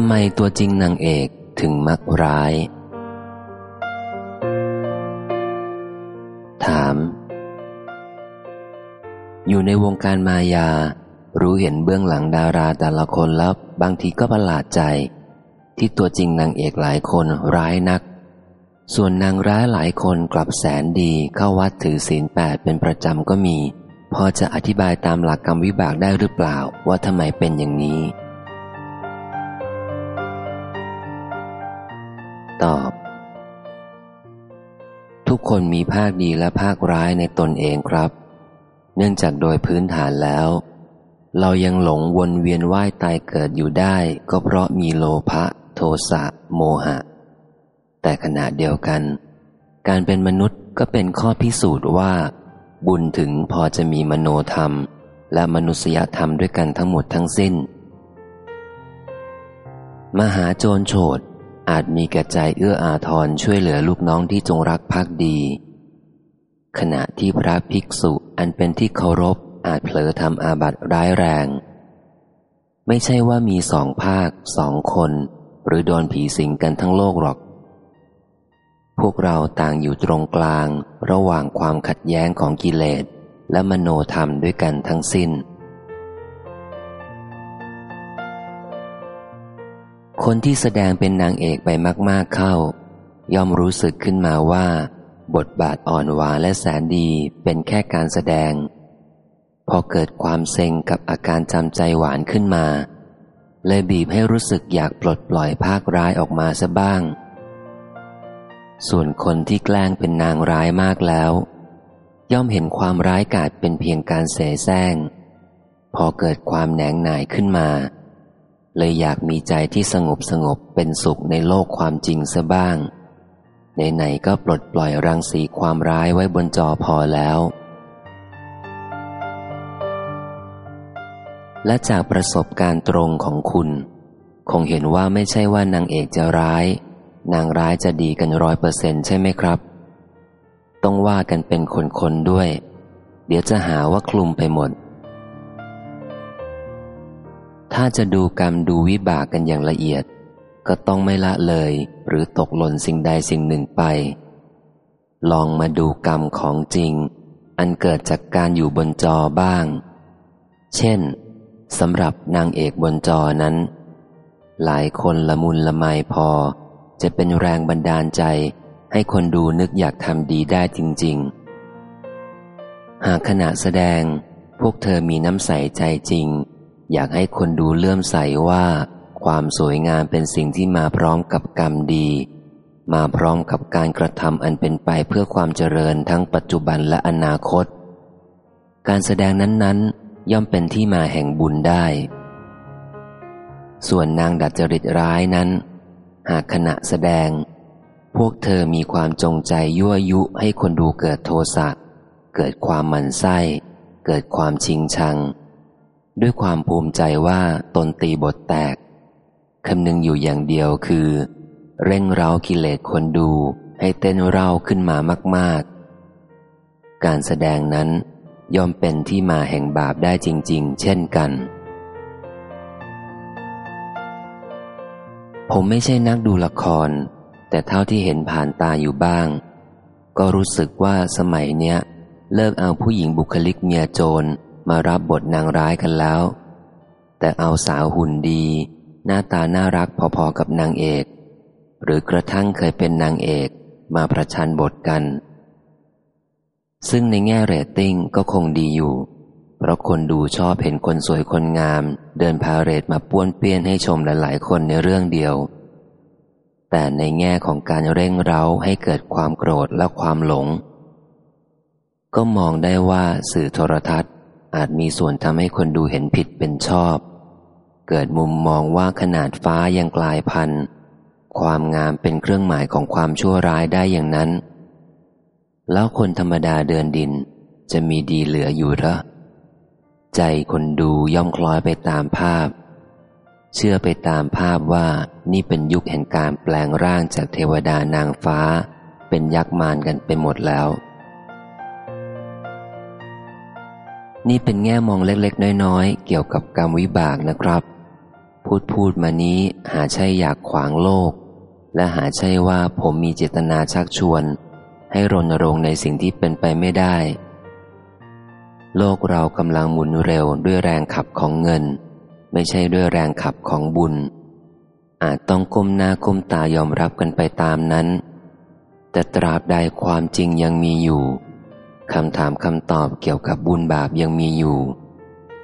ำไมตัวจริงนางเอกถึงมักร้าย ถาม อยู่ในวงการมายา รู้เห็นเบื้องหลังดาราแต่ละคนแล้วบางทีก็ประหลาดใจ ที่ตัวจริงนางเอกหลายคนร้ายนัก ส่วนนางร้ายหลายคนกลับแสนดีเข้าวัดถือศีลแปดเป็นประจำก็มี พอจะอธิบายตามหลักกรรมวิบากได้หรือเปล่าว่าทำไมเป็นอย่างนี้ ตอบ ทุกคนมีภาคดีและภาคร้ายในตนเองครับ เนื่องจากโดยพื้นฐานแล้ว เรายังหลงวนเวียนว่ายตายเกิดอยู่ได้ ก็เพราะมีโลภะโทสะโมหะ แต่ขณะเดียวกัน การเป็นมนุษย์ก็เป็นข้อพิสูจน์ว่า บุญถึงพอจะมีมโนธรรม และมนุษยธรรมด้วยกันทั้งหมดทั้งสิ้น มหาโจรโฉด อาจมีแก่ใจเอื้ออาทรช่วยเหลือลูกน้องที่จงรักภักดี ขณะที่พระภิกษุอันเป็นที่เคารพอาจเผลอทำอาบัติร้ายแรง ไม่ใช่ว่ามีสองภาคสองคน หรือโดนผีสิงกันทั้งโลกหรอก พวกเราต่างอยู่ตรงกลาง ระหว่างความขัดแย้งของกิเลสและมโนธรรมด้วยกันทั้งสิ้น คนที่แสดงเป็นนางเอกไปมาก ๆเข้า ย่อมรู้สึกขึ้นมาว่า บทบาทอ่อนหวานและแสนดีเป็นแค่การแสดง พอเกิดความเซ็งกับอาการจำใจหวานขึ้นมา เลยบีบให้รู้สึกอยากปลดปล่อยภาคร้ายออกมาซะบ้าง ส่วนคนที่แกล้งเป็นนางร้ายมากแล้ว ย่อมเห็นความร้ายกาจเป็นเพียงการเสแสร้ง พอเกิดความแหนงหน่ายขึ้นมา เลยอยากมีใจที่สงบสงบเป็นสุขในโลกความจริงซะบ้าง ไหนๆก็ปลดปล่อยรังสีความร้ายไว้บนจอพอแล้ว และจากประสบการณ์ตรงของคุณ คงเห็นว่าไม่ใช่ว่านางเอกจะร้าย นางร้ายจะดีกันร้อยเปอร์เซ็นใช่ไหมครับ ต้องว่ากันเป็นคนๆด้วย เดี๋ยวจะหาว่าคลุมไปหมด ถ้าจะดูกรรมดูวิบากกันอย่างละเอียด ก็ต้องไม่ละเลยหรือตกหล่นสิ่งใดสิ่งหนึ่งไป ลองมาดูกรรมของจริง อันเกิดจากการอยู่บนจอบ้าง เช่นสำหรับนางเอกบนจอนั้น หลายคนละมุนละไมพอ จะเป็นแรงบันดาลใจ ให้คนดูนึกอยากทำดีได้จริง ๆ หากขณะแสดงพวกเธอมีน้ำใสใจจริง อยากให้คนดูเลื่อมใสว่า ความสวยงามเป็นสิ่งที่มาพร้อมกับกรรมดี มาพร้อมกับการกระทำอันเป็นไปเพื่อความเจริญทั้งปัจจุบันและอนาคต การแสดงนั้นๆ ย่อมเป็นที่มาแห่งบุญได้ ส่วนนางดัดจริตร้ายนั้น หากขณะแสดง พวกเธอมีความจงใจยั่วยุให้คนดูเกิดโทสะเกิดความหมันไส้ เกิดความชิงชัง ด้วยความภูมิใจว่าตนตีบทแตกคำนึงอยู่อย่างเดียวคือ เร่งเร้ากิเลสคนดูให้เต้นเร่าขึ้นมามาก ๆ การแสดงนั้นย่อมเป็นที่มาแห่งบาปได้จริง ๆ เช่นกัน ผมไม่ใช่นักดูละคร แต่เท่าที่เห็นผ่านตาอยู่บ้าง ก็รู้สึกว่าสมัยเนี้ย เลิกเอาผู้หญิงบุคลิกเมียโจร มารับบทนางร้ายกันแล้ว แต่เอาสาวหุ่นดี หน้าตาน่ารักพอๆกับนางเอก หรือกระทั่งเคยเป็นนางเอกมาประชันบทกัน ซึ่งในแง่เรตติ้งก็คงดีอยู่ เพราะคนดูชอบเห็นคนสวยคนงาม เดินพาเรตมาป้วนเปี้ยนให้ชมหลายๆคนในเรื่องเดียว แต่ในแง่ของการเร่งเร้าให้เกิดความโกรธและความหลง ก็มองได้ว่าสื่อโทรทัศน์ อาจมีส่วนทำให้คนดูเห็นผิดเป็นชอบ เกิดมุมมองว่าขนาดฟ้ายังกลายพันธุ์ความงามเป็นเครื่องหมายของความชั่วร้ายได้อย่างนั้น แล้วคนธรรมดาเดินดินจะมีดีเหลืออยู่หรอใจคนดูย่อมคล้อยไปตามภาพ เชื่อไปตามภาพว่านี่เป็นยุคแห่งการแปลงร่างจากเทวดานางฟ้า เป็นยักษ์มารกันไปหมดแล้ว นี่เป็นแง่มองเล็กๆ น้อยๆ เกี่ยวกับกรรมวิบากนะครับ พูดพูดมานี้หาใช่อยากขวางโลก และหาใช่ว่าผมมีเจตนาชักชวน ให้รณรงค์ในสิ่งที่เป็นไปไม่ได้ โลกเรากำลังหมุนเร็วด้วยแรงขับของเงิน ไม่ใช่ด้วยแรงขับของบุญ อาจต้องก้มหน้าก้มตายอมรับกันไปตามนั้น แต่ตราบใดความจริงยังมีอยู่ คำถามคำตอบเกี่ยวกับบุญบาปยังมีอยู่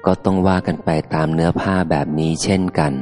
ก็ต้องว่ากันไปตามเนื้อผ้าแบบนี้เช่นกัน